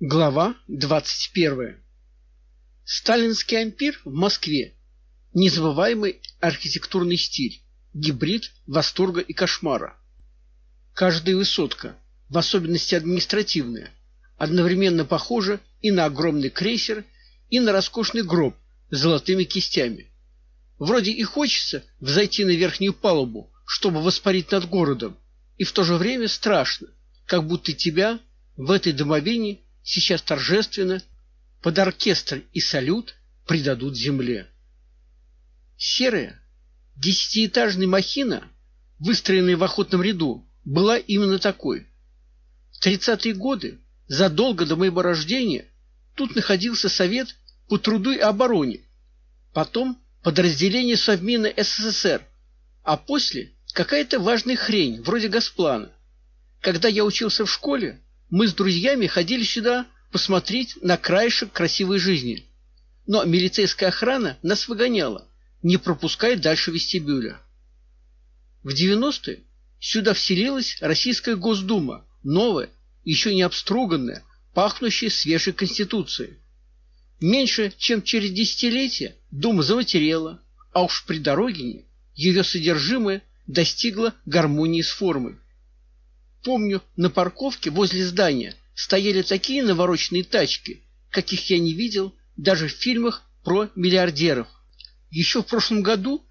Глава 21. Сталинский ампир в Москве. Незабываемый архитектурный стиль, гибрид восторга и кошмара. Каждая высотка, в особенности административная, одновременно похожа и на огромный крейсер, и на роскошный гроб с золотыми кистями. Вроде и хочется взойти на верхнюю палубу, чтобы воспарить над городом, и в то же время страшно, как будто тебя в этой домовине сейчас торжественно под оркестр и салют предадут земле. Серая десятиэтажная махина, выстроенная в охотном ряду, была именно такой. В тридцатые годы, задолго до моего рождения, тут находился совет по труду и обороне, потом подразделение Совмина СССР, а после какая-то важная хрень, вроде Госплана. Когда я учился в школе, мы с друзьями ходили сюда посмотреть на краешек красивой жизни. Но милицейская охрана нас выгоняла, не пропуская дальше вестибюля. В 90-е сюда вселилась Российская Госдума, новая, еще не обструганная, пахнущая свежей конституцией. Меньше, чем через десятилетие Дума заматерела, а уж при Дорогине ее содержимое достигло гармонии с формой. Помню, на парковке возле здания стояли такие навороченные тачки, каких я не видел даже в фильмах про миллиардеров. Еще в прошлом году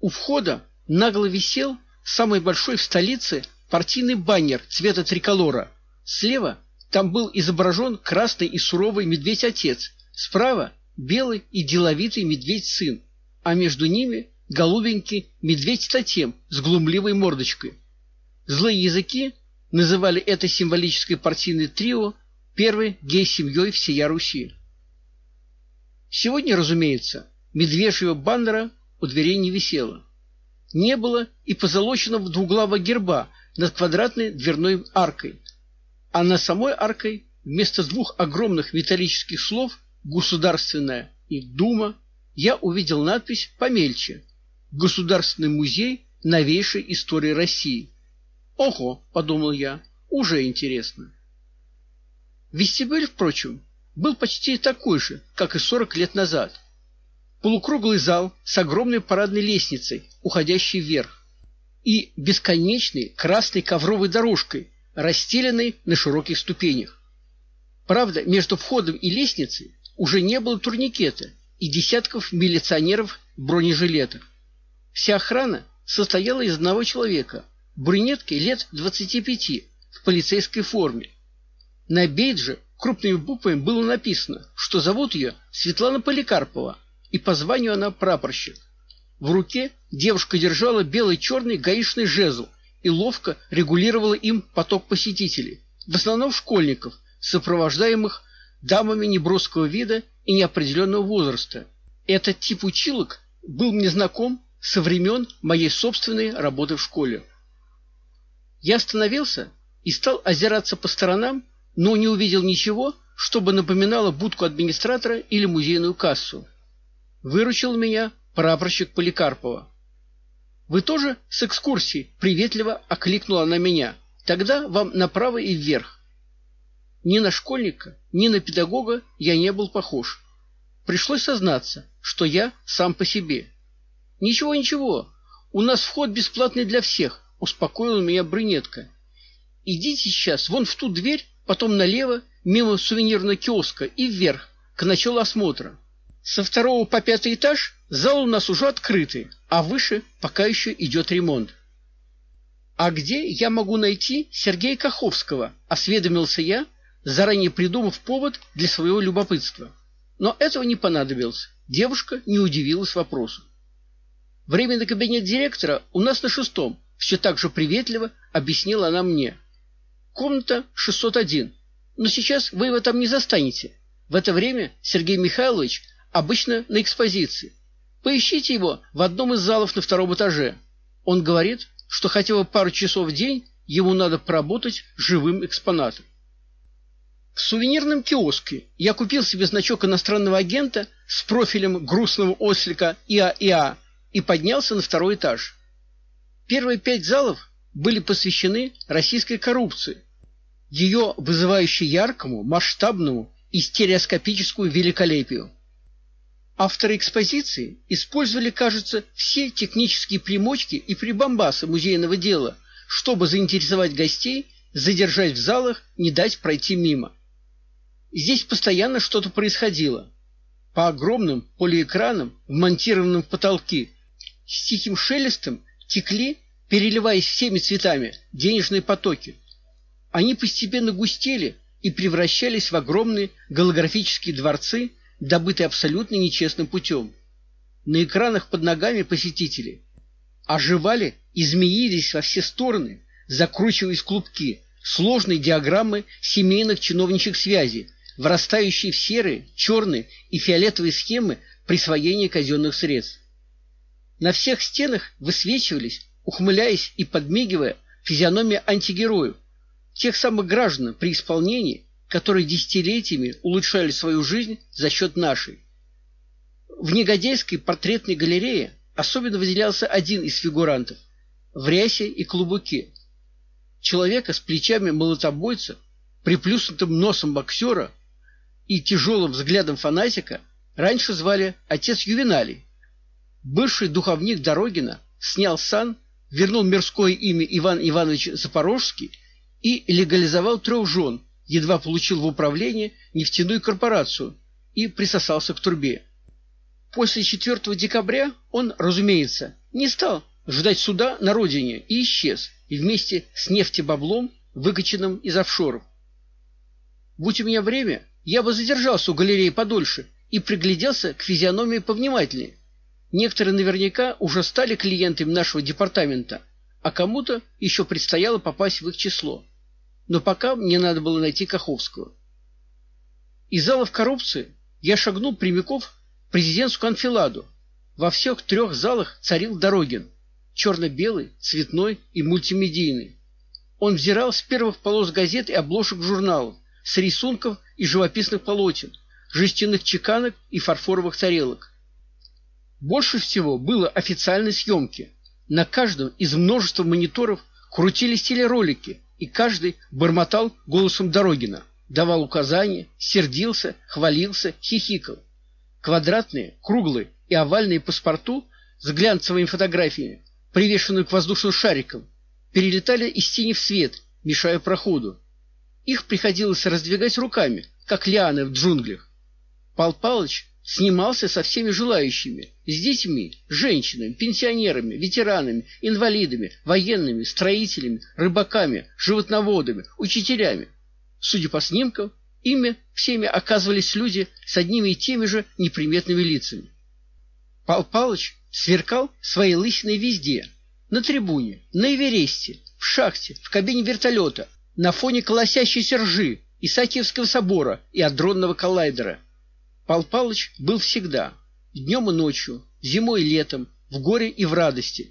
у входа нагло висел самый большой в столице партийный баннер цвета триколора. Слева там был изображен красный и суровый медведь-отец, справа белый и деловитый медведь-сын, а между ними голубенький медведь-тотем с глумливой мордочкой. Злые языки называли это символическое партийное трио первой гей-семьей всея Руси. Сегодня, разумеется, медвежьего бандера у дверей не висело. Не было и позолоченного двуглавого герба над квадратной дверной аркой, а на самой аркой вместо двух огромных металлических слов «Государственная» и «Дума» я увидел надпись помельче «Государственный музей новейшей истории России». Ого, подумал я, уже интересно. Вестибюль, впрочем, был почти такой же, как и сорок лет назад. Полукруглый зал с огромной парадной лестницей, уходящей вверх, и бесконечной красной ковровой дорожкой, расстеленной на широких ступенях. Правда, между входом и лестницей уже не было турникета и десятков милиционеров в бронежилетах. Вся охрана состояла из одного человека, брюнетке лет двадцати пяти в полицейской форме. На бейдже крупными буквами было написано, что зовут ее Светлана Поликарпова, и по званию она прапорщик. В руке девушка держала белый-черный гаишный жезл и ловко регулировала им поток посетителей, в основном школьников, сопровождаемых дамами неброского вида и неопределенного возраста. Этот тип училок был мне знаком со времен моей собственной работы в школе. Я остановился и стал озираться по сторонам, но не увидел ничего, чтобы напоминало будку администратора или музейную кассу. Выручил меня прапорщик Поликарпова. Вы тоже с экскурсии? приветливо окликнула она меня. Тогда вам направо и вверх. Ни на школьника, ни на педагога я не был похож. Пришлось сознаться, что я сам по себе. Ничего, ничего. У нас вход бесплатный для всех успокоила меня брюнетка. Идите сейчас вон в ту дверь, потом налево, мимо сувенирного киоска и вверх, к началу осмотра. Со второго по пятый этаж зал у нас уже открытый, а выше пока еще идет ремонт. А где я могу найти Сергея Каховского? осведомился я, заранее придумав повод для своего любопытства. Но этого не понадобилось. Девушка не удивилась вопросу. Временный кабинет директора у нас на шестом, все так же приветливо объяснила она мне. Комната 601. Но сейчас вы его там не застанете. В это время Сергей Михайлович обычно на экспозиции. Поищите его в одном из залов на втором этаже. Он говорит, что хотя бы пару часов в день ему надо поработать живым экспонатом. В сувенирном киоске я купил себе значок иностранного агента с профилем грустного ослика ИА-ИА и поднялся на второй этаж. Первые пять залов были посвящены российской коррупции. ее вызывающей яркому, масштабному и стереоскопическому великолепию. Авторы экспозиции использовали, кажется, все технические примочки и прибамбасы музейного дела, чтобы заинтересовать гостей, задержать в залах, не дать пройти мимо. Здесь постоянно что-то происходило. По огромным полиэкранам, вмонтированным в потолки, с тихим шелестом текли, переливаясь всеми цветами, денежные потоки. Они постепенно густели и превращались в огромные голографические дворцы, добытые абсолютно нечестным путем. На экранах под ногами посетителей оживали и змеились во все стороны, закручиваясь клубки, сложные диаграммы семейных чиновничьих связей, врастающие в серые, черные и фиолетовые схемы присвоения казенных средств. На всех стенах высвечивались, ухмыляясь и подмигивая, физиономии антигероев, тех самых граждан при исполнении, которые десятилетиями улучшали свою жизнь за счет нашей. В Негодейской портретной галерее особенно выделялся один из фигурантов в рясе и клубуке. Человека с плечами молотобойца, приплюснутым носом боксера и тяжелым взглядом фанатика раньше звали отец Ювеналий. Бывший духовник Дорогина снял сан, вернул мирское имя Иван Иванович Запорожский и легализовал трех жен, едва получил в управление нефтяную корпорацию и присосался к трубе. После 4 декабря он, разумеется, не стал ждать суда на родине и исчез, и вместе с нефтебаблом, выкачанным из офшоров. Будь у меня время, я бы задержался у галереи подольше и пригляделся к физиономии повнимательнее. Некоторые наверняка уже стали клиентами нашего департамента, а кому-то еще предстояло попасть в их число но пока мне надо было найти Каховского. Из залов коррупции я шагнул прямиком в президентскую анфиладу. Во всех трех залах царил Дорогин, черно-белый, цветной и мультимедийный. Он взирал с первых полос газет и обложек журналов, с рисунков и живописных полотен, жестяных чеканок и фарфоровых тарелок. Больше всего было официальной съемки. На каждом из множества мониторов крутились телеролики, и каждый бормотал голосом Дорогина, давал указания, сердился, хвалился, хихикал. Квадратные, круглые и овальные паспорту с глянцевыми фотографиями, привешенные к воздушным шарикам, перелетали из тени в свет, мешая проходу. Их приходилось раздвигать руками, как лианы в джунглях. Пал Палыч снимался со всеми желающими, с детьми, женщинами, пенсионерами, ветеранами, инвалидами, военными, строителями, рыбаками, животноводами, учителями. Судя по снимкам, ими всеми оказывались люди с одними и теми же неприметными лицами. Пал Палыч сверкал своей лысиной везде: на трибуне, на Эвересте, в шахте, в кабине вертолета, на фоне колосящейся ржи Исаакиевского собора и адронного коллайдера. Пал Палыч был всегда, днем и ночью, зимой и летом, в горе и в радости.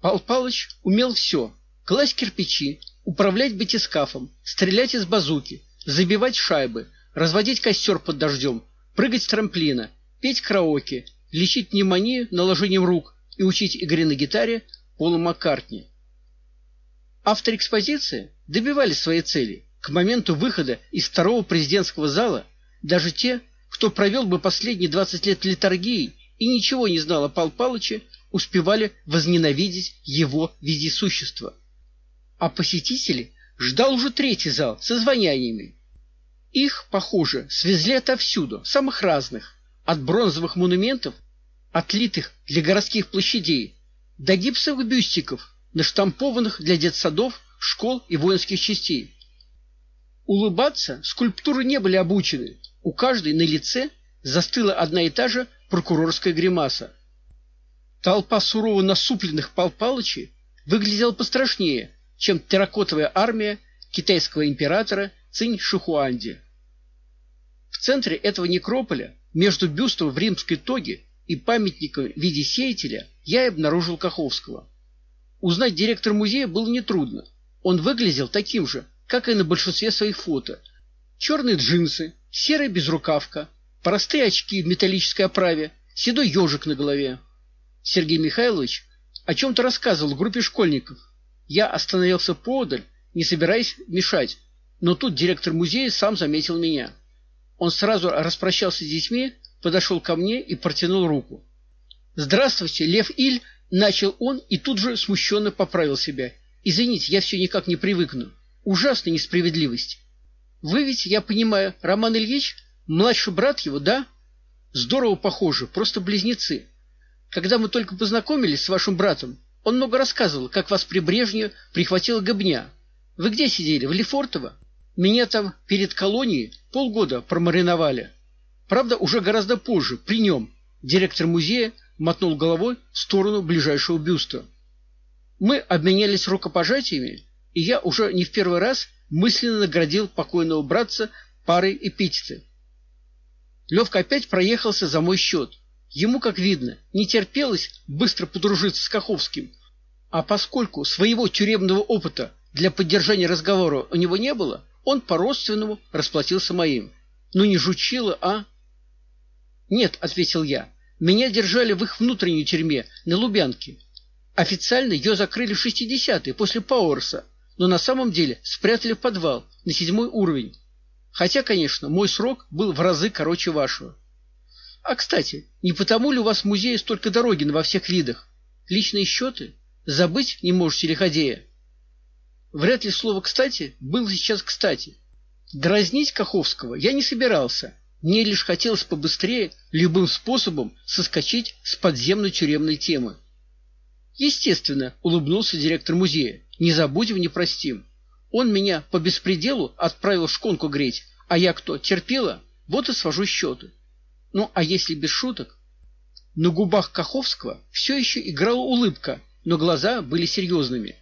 Пал Палыч умел все: класть кирпичи, управлять батискафом, стрелять из базуки, забивать шайбы, разводить костер под дождем, прыгать с трамплина, петь караоке, лечить пневмонию наложением рук и учить игре на гитаре Пола Маккартни. Авторы экспозиции добивались своей цели. К моменту выхода из второго президентского зала даже те, кто провел бы последние двадцать лет литургии и ничего не знал о Пал Палыче, успевали возненавидеть его вездесущество. А посетители ждал уже третий зал со звоняниями. Их, похоже, свезли отовсюду, самых разных, от бронзовых монументов, отлитых для городских площадей, до гипсовых бюстиков, наштампованных для детсадов, школ и воинских частей. Улыбаться скульптуры не были обучены, у каждой на лице застыла одна и та же прокурорская гримаса. Толпа сурово насупленных Пал выглядела пострашнее, чем терракотовая армия китайского императора Цинь Шихуанди. В центре этого некрополя, между бюстом в римской тоге и памятником в виде сеятеля, я и обнаружил Каховского. Узнать директор музея было нетрудно. Он выглядел таким же, как и на большинстве своих фото. Черные джинсы, серая безрукавка, простые очки в металлической оправе, седой ежик на голове. Сергей Михайлович о чем то рассказывал группе школьников. Я остановился поодаль не собираясь мешать. Но тут директор музея сам заметил меня. Он сразу распрощался с детьми, подошел ко мне и протянул руку. "Здравствуйте, Лев Иль", начал он и тут же смущенно поправил себя. "Извините, я все никак не привыкну. Ужасная несправедливость. Вы ведь, я понимаю, Роман Ильич, младший брат его, да? Здорово похожи, просто близнецы. Когда мы только познакомились с вашим братом, он много рассказывал, как вас при Брежневе прихватила гобня. Вы где сидели? В Лефортово? Меня там перед колонией полгода промариновали. Правда, уже гораздо позже, при нем. Директор музея мотнул головой в сторону ближайшего бюста. Мы обменялись рукопожатиями, и я уже не в первый раз мысленно наградил покойного братца парой эпитеты. Левка опять проехался за мой счет. Ему, как видно, не терпелось быстро подружиться с Каховским, а поскольку своего тюремного опыта для поддержания разговора у него не было, он по-родственному расплатился моим. Ну не жучило, а? Нет, ответил я. Меня держали в их внутренней тюрьме на Лубянке. Официально ее закрыли в 60-е после Пауэрса, но на самом деле спрятали в подвал на седьмой уровень. Хотя, конечно, мой срок был в разы короче вашего. А, кстати, не потому ли у вас в музее столько дорогин во всех видах? Личные счеты? Забыть не можете лиходея? Вряд ли слово «кстати» было сейчас кстати. Дразнить Каховского я не собирался. Мне лишь хотелось побыстрее любым способом соскочить с подземной тюремной темы. Естественно, улыбнулся директор музея. Не забудем, не простим. Он меня по беспределу отправил шконку греть, а я кто, терпела? Вот и свожу счеты. Ну, а если без шуток? На губах Каховского все еще играла улыбка, но глаза были серьезными.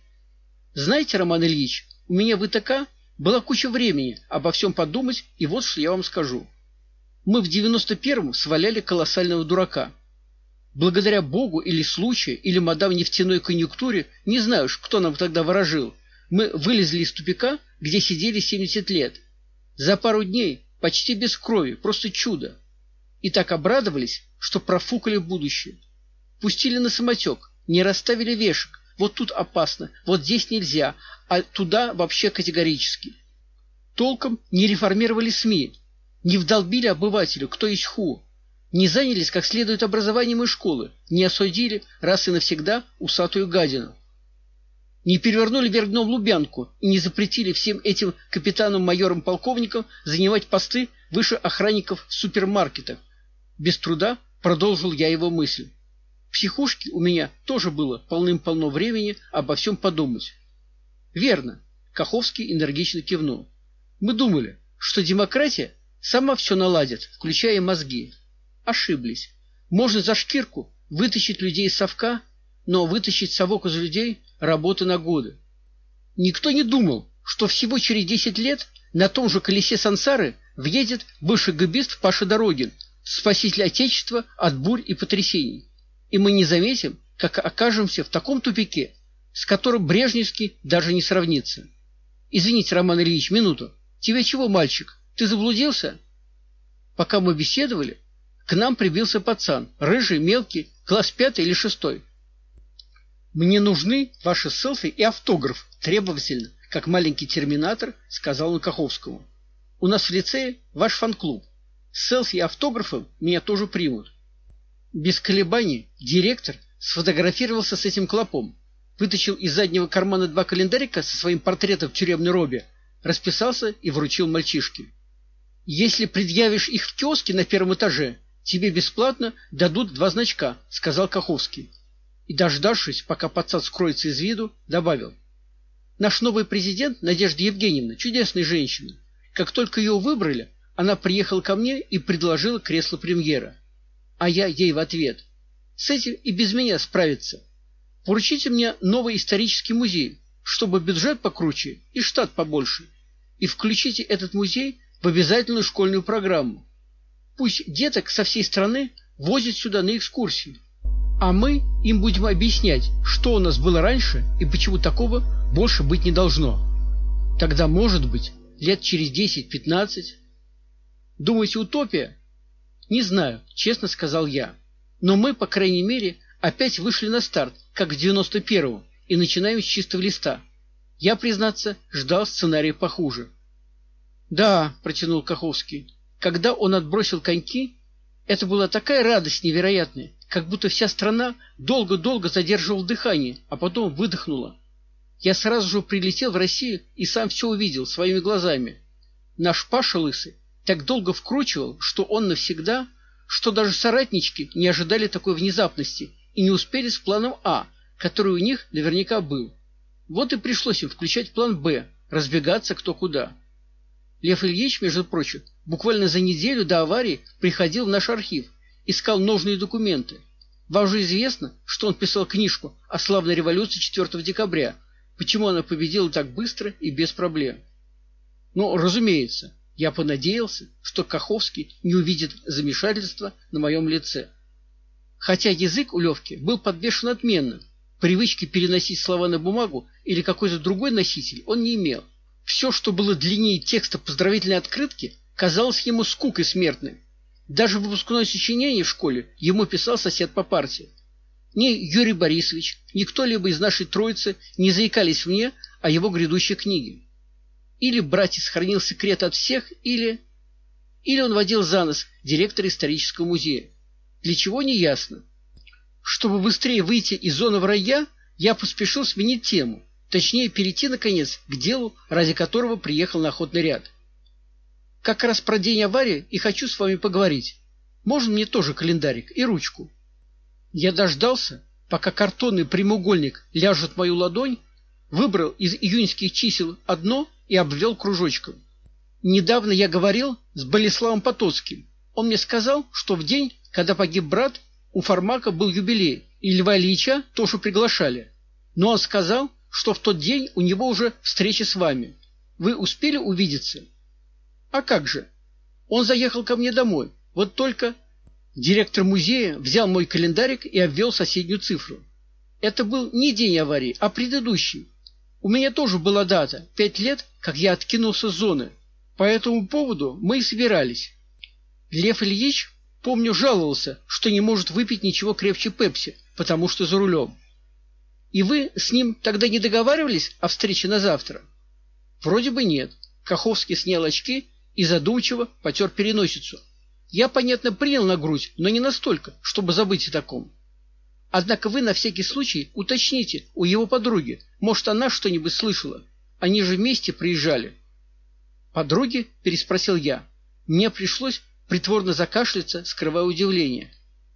Знаете, Роман Ильич, у меня в ИТК была куча времени обо всем подумать, и вот что я вам скажу. Мы в девяносто первом сваляли колоссального дурака. Благодаря Богу или случаю, или мадам нефтяной конъюнктуре, не знаю, кто нам тогда ворожил, мы вылезли из тупика, где сидели 70 лет. За пару дней, почти без крови, просто чудо. И так обрадовались, что профукали будущее. Пустили на самотек, не расставили вешек. Вот тут опасно, вот здесь нельзя, а туда вообще категорически. Толком не реформировали СМИ, не вдолбили обывателю, кто есть ху. Не занялись как следует образованием и школы, не осудили раз и навсегда усатую гадину. Не перевернули вверх дном Лубянку и не запретили всем этим капитанам-майорам-полковникам занимать посты выше охранников в супермаркетах, без труда продолжил я его мысль. В психушке у меня тоже было полным-полно времени обо всем подумать. Верно, Каховский энергично кивнул. Мы думали, что демократия сама все наладит, включая мозги. Ошиблись. Можно за шкирку вытащить людей из совка, но вытащить совок из людей работа на годы. Никто не думал, что всего через десять лет на том же колесе сансары въедет бывший габист Паша Дорогин, спаситель Отечества от бурь и потрясений. И мы не заметим, как окажемся в таком тупике, с которым Брежневский даже не сравнится. Извините, Роман Ильич, минуту. Тебе чего, мальчик? Ты заблудился? Пока мы беседовали, к нам прибился пацан, рыжий, мелкий, класс пятый или шестой. Мне нужны ваши селфи и автограф, требовательно, как маленький терминатор, сказал он Каховскому. У нас в лицее ваш фан-клуб. Селфи и автографом меня тоже примут. Без колебаний директор сфотографировался с этим клопом, вытащил из заднего кармана два календарика со своим портретом в тюремной робе, расписался и вручил мальчишке. Если предъявишь их в киоске на первом этаже, тебе бесплатно дадут два значка, сказал Каховский. И дождавшись, пока пацан скроется из виду, добавил: Наш новый президент Надежда Евгеньевна чудесная женщина. Как только ее выбрали, она приехала ко мне и предложила кресло премьера. А я ей в ответ: "С этим и без меня справиться. Поручите мне новый исторический музей, чтобы бюджет покруче и штат побольше. И включите этот музей в обязательную школьную программу. Пусть деток со всей страны возят сюда на экскурсии, а мы им будем объяснять, что у нас было раньше и почему такого больше быть не должно. Тогда, может быть, лет через 10-15 Думаете, утопия? Не знаю, честно сказал я. Но мы, по крайней мере, опять вышли на старт, как в девяносто первом, и начинаем с чистого листа. Я, признаться, ждал сценария похуже. Да, протянул Каховский. Когда он отбросил коньки, это была такая радость невероятная, как будто вся страна долго-долго задерживала дыхание, а потом выдохнула. Я сразу же прилетел в Россию и сам все увидел своими глазами. Наш Паша Лысый так долго вкручивал, что он навсегда, что даже соратнички не ожидали такой внезапности и не успели с планом А, который у них наверняка был. Вот и пришлось им включать план Б, разбегаться кто куда. Лев Ильич, между прочим, буквально за неделю до аварии приходил в наш архив, искал нужные документы. Вам же известно, что он писал книжку о славной революции 4 декабря, почему она победила так быстро и без проблем. Ну, разумеется, я понадеялся, что Каховский не увидит замешательства на моем лице. Хотя язык у Левки был подвешен отменно, привычки переносить слова на бумагу или какой-то другой носитель он не имел. Все, что было длиннее текста поздравительной открытки, казалось ему скукой смертной. Даже выпускное сочинение в школе ему писал сосед по партии. Ни Юрий Борисович, ни кто-либо из нашей троицы не заикались мне о его грядущей книге. Или братец хранил секрет от всех, или... Или он водил за нос директора исторического музея. Для чего не ясно. Чтобы быстрее выйти из зоны вранья, я поспешил сменить тему. Точнее, перейти, наконец, к делу, ради которого приехал на охотный ряд. Как раз про день аварии и хочу с вами поговорить. Можно мне тоже календарик и ручку? Я дождался, пока картонный прямоугольник ляжет в мою ладонь, выбрал из июньских чисел одно и обвел кружочком. Недавно я говорил с Болеславом Потоцким. Он мне сказал, что в день, когда погиб брат, у Фармака был юбилей, и Льва Ильича тоже приглашали. Но он сказал, что в тот день у него уже встреча с вами. Вы успели увидеться? А как же? Он заехал ко мне домой. Вот только директор музея взял мой календарик и обвел соседнюю цифру. Это был не день аварии, а предыдущий. У меня тоже была дата пять лет, как я откинулся с зоны. По этому поводу мы и собирались. Лев Ильич, помню, жаловался, что не может выпить ничего крепче Пепси, потому что за рулем. И вы с ним тогда не договаривались о встрече на завтра? Вроде бы нет. Каховский снял очки и задумчиво потер переносицу. Я, понятно, принял на грудь, но не настолько, чтобы забыть о таком. Однако вы на всякий случай уточните у его подруги, может, она что-нибудь слышала. Они же вместе приезжали. Подруги? переспросил я. Мне пришлось притворно закашляться, скрывая удивление.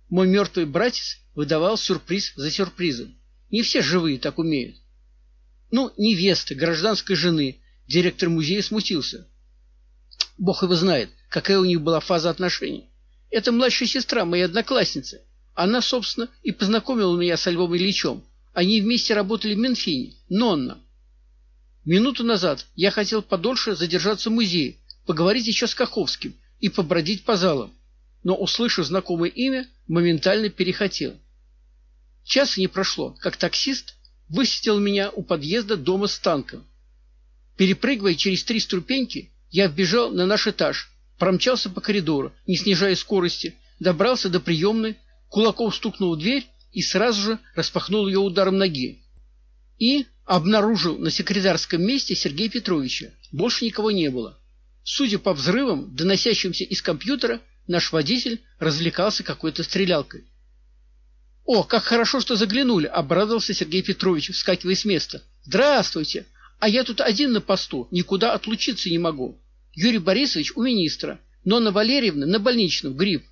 Мой мертвый братец выдавал сюрприз за сюрпризом. Не все живые так умеют. Ну, невесты, гражданской жены. Директор музея смутился. Бог его знает, какая у них была фаза отношений. Это младшая сестра моей одноклассницы. Она, собственно, и познакомила меня с Львом Ильичем. Они вместе работали в Минфине. Нонна. Минуту назад я хотел подольше задержаться в музее, поговорить еще с Каховским и побродить по залам, но, услышав знакомое имя, моментально перехотел. Часа не прошло, как таксист высадил меня у подъезда дома с танком. Перепрыгивая через три ступеньки, я вбежал на наш этаж, промчался по коридору, не снижая скорости, добрался до приемной, кулаком стукнул в дверь и сразу же распахнул ее ударом ноги. И обнаружил на секретарском месте Сергея Петровича. Больше никого не было. Судя по взрывам, доносящимся из компьютера, наш водитель развлекался какой-то стрелялкой. О, как хорошо, что заглянули, обрадовался Сергей Петрович, вскакивая с места. Здравствуйте. А я тут один на посту, никуда отлучиться не могу. Юрий Борисович у министра, но Нонна Валерьевна на больничном, грипп.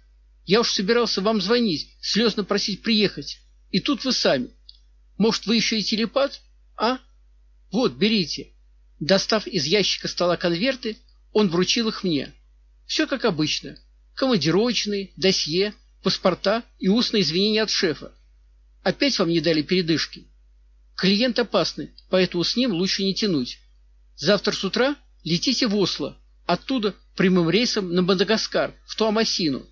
Я уж собирался вам звонить, слезно просить приехать. И тут вы сами. Может, вы еще и телепат? А? Вот, берите. Достав из ящика стола конверты, он вручил их мне. Все как обычно. Командировочные, досье, паспорта и устные извинения от шефа. Опять вам не дали передышки. Клиент опасный, поэтому с ним лучше не тянуть. Завтра с утра летите в Осло, оттуда прямым рейсом на Мадагаскар, в Туамасину.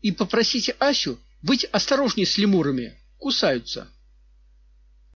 И попросите Асю быть осторожнее с лемурами, кусаются.